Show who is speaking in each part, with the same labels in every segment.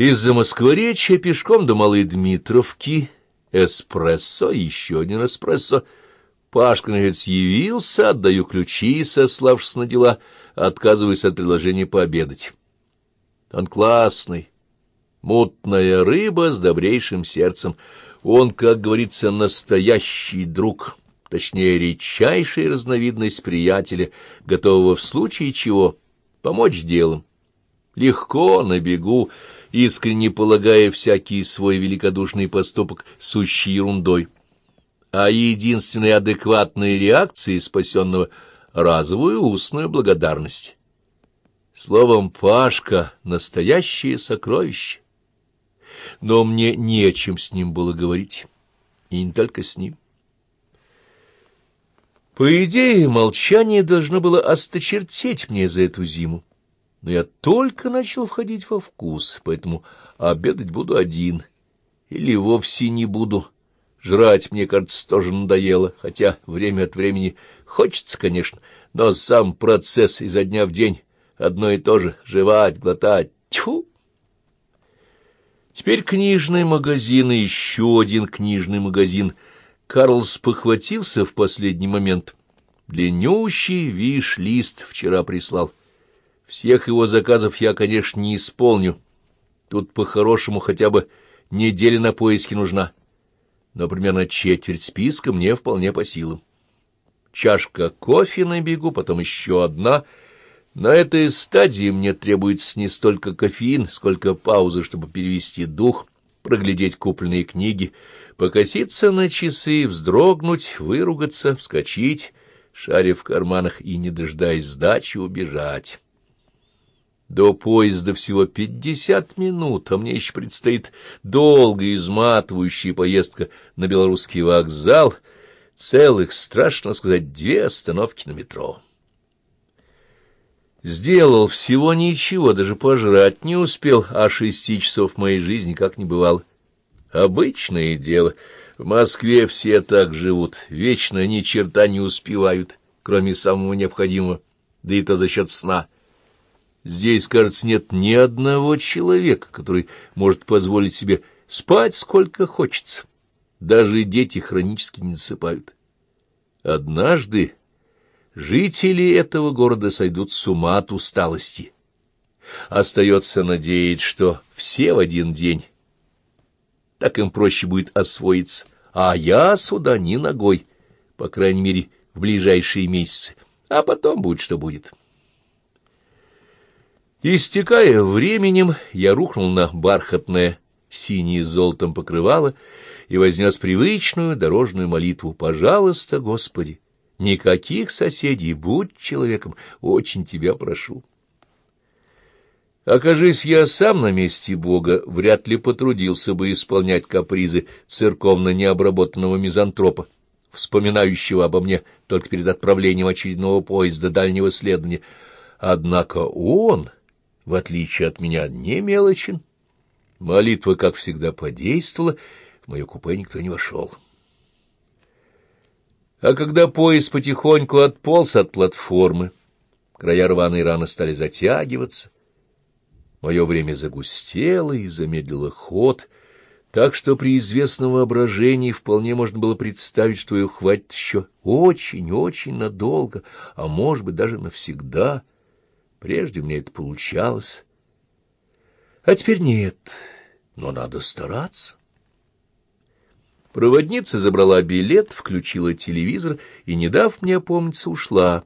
Speaker 1: Из-за Москворечья пешком до Малой Дмитровки эспрессо, еще один эспрессо. Пашка, наконец, явился, отдаю ключи, сославшись на дела, отказываюсь от предложения пообедать. Он классный, мутная рыба с добрейшим сердцем. Он, как говорится, настоящий друг, точнее, редчайшая разновидность приятеля, готового в случае чего помочь делом. Легко, на бегу, искренне полагая всякий свой великодушный поступок сущей ерундой. А единственной адекватной реакцией спасенного — разовую устную благодарность. Словом, Пашка — настоящее сокровище. Но мне не о чем с ним было говорить, и не только с ним. По идее, молчание должно было осточертеть мне за эту зиму но я только начал входить во вкус, поэтому обедать буду один. Или вовсе не буду. Жрать, мне кажется, тоже надоело, хотя время от времени хочется, конечно, но сам процесс изо дня в день одно и то же — жевать, глотать. Тьфу! Теперь книжный магазин и еще один книжный магазин. Карлс похватился в последний момент. Длиннющий виш-лист вчера прислал. Всех его заказов я, конечно, не исполню. Тут по-хорошему хотя бы неделя на поиски нужна. Но примерно четверть списка мне вполне по силам. Чашка кофе на бегу, потом еще одна. На этой стадии мне требуется не столько кофеин, сколько паузы, чтобы перевести дух, проглядеть купленные книги, покоситься на часы, вздрогнуть, выругаться, вскочить, шарив в карманах и, не дожидаясь сдачи, убежать. До поезда всего пятьдесят минут, а мне еще предстоит долгая изматывающая поездка на белорусский вокзал, целых, страшно сказать, две остановки на метро. Сделал всего ничего, даже пожрать не успел, а шести часов моей жизни как не бывало. Обычное дело. В Москве все так живут, вечно ни черта не успевают, кроме самого необходимого, да и то за счет сна — Здесь, кажется, нет ни одного человека, который может позволить себе спать сколько хочется. Даже дети хронически не засыпают. Однажды жители этого города сойдут с ума от усталости. Остается надеяться, что все в один день. Так им проще будет освоиться. А я сюда ни ногой, по крайней мере, в ближайшие месяцы. А потом будет, что будет. Истекая временем, я рухнул на бархатное синее золотом покрывало и вознес привычную дорожную молитву «Пожалуйста, Господи, никаких соседей, будь человеком, очень тебя прошу». Окажись я сам на месте Бога, вряд ли потрудился бы исполнять капризы церковно необработанного мизантропа, вспоминающего обо мне только перед отправлением очередного поезда дальнего следования. Однако он в отличие от меня, не мелочен. Молитва, как всегда, подействовала, в мое купе никто не вошел. А когда поезд потихоньку отполз от платформы, края рваной раны стали затягиваться, мое время загустело и замедлило ход, так что при известном воображении вполне можно было представить, что ее хватит еще очень-очень надолго, а может быть даже навсегда — Прежде мне это получалось. А теперь нет, но надо стараться. Проводница забрала билет, включила телевизор и, не дав мне опомниться, ушла.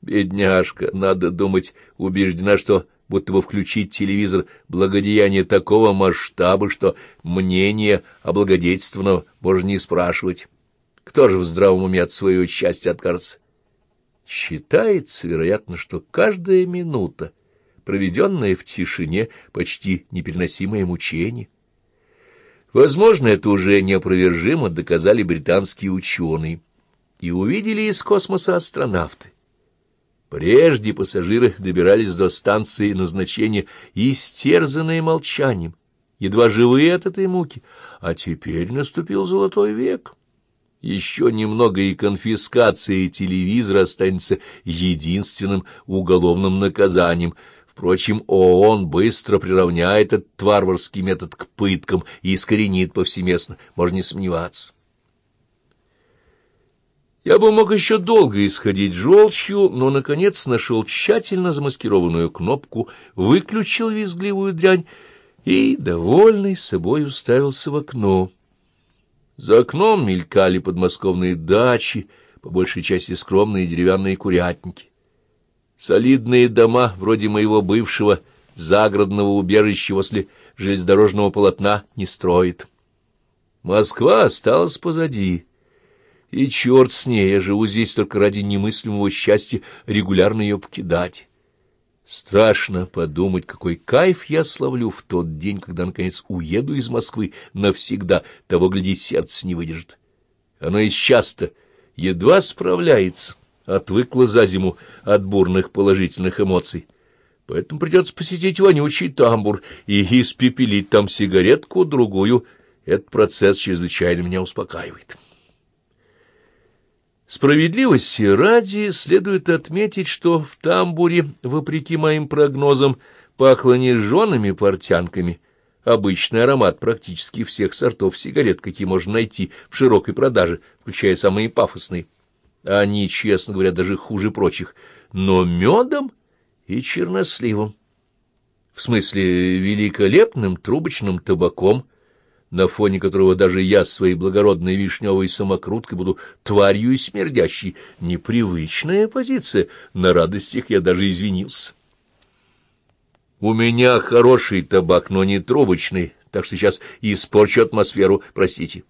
Speaker 1: Бедняжка, надо думать, убеждена, что будто бы включить телевизор благодеяние такого масштаба, что мнение облагодетельственного можно не спрашивать. Кто же в здравом уме от своего счастья откажется? Считается, вероятно, что каждая минута, проведенная в тишине, почти непереносимое мучение. Возможно, это уже неопровержимо доказали британские ученые и увидели из космоса астронавты. Прежде пассажиры добирались до станции назначения истерзанные молчанием, едва живые от этой муки, а теперь наступил золотой век. Еще немного и конфискация телевизора останется единственным уголовным наказанием. Впрочем, ООН быстро приравняет этот варварский метод к пыткам и искоренит повсеместно, можно не сомневаться. Я бы мог еще долго исходить желчью, но, наконец, нашел тщательно замаскированную кнопку, выключил визгливую дрянь и, довольный собой, уставился в окно. За окном мелькали подмосковные дачи, по большей части скромные деревянные курятники. Солидные дома, вроде моего бывшего загородного убежища после железнодорожного полотна, не строит. Москва осталась позади. И черт с ней, я живу здесь только ради немыслимого счастья регулярно ее покидать. Страшно подумать, какой кайф я славлю в тот день, когда, наконец, уеду из Москвы навсегда, того, гляди, сердце не выдержит. Оно и часто едва справляется, отвыкло за зиму от бурных положительных эмоций. Поэтому придется посетить вонючий тамбур и испепелить там сигаретку-другую. Этот процесс чрезвычайно меня успокаивает. Справедливости ради следует отметить, что в тамбуре, вопреки моим прогнозам, пахло не жжеными портянками, обычный аромат практически всех сортов сигарет, какие можно найти в широкой продаже, включая самые пафосные. Они, честно говоря, даже хуже прочих, но медом и черносливом. В смысле, великолепным трубочным табаком — на фоне которого даже я своей благородной вишневой самокруткой буду тварью и смердящей. Непривычная позиция, на радостях я даже извинился. У меня хороший табак, но не трубочный, так что сейчас испорчу атмосферу, простите.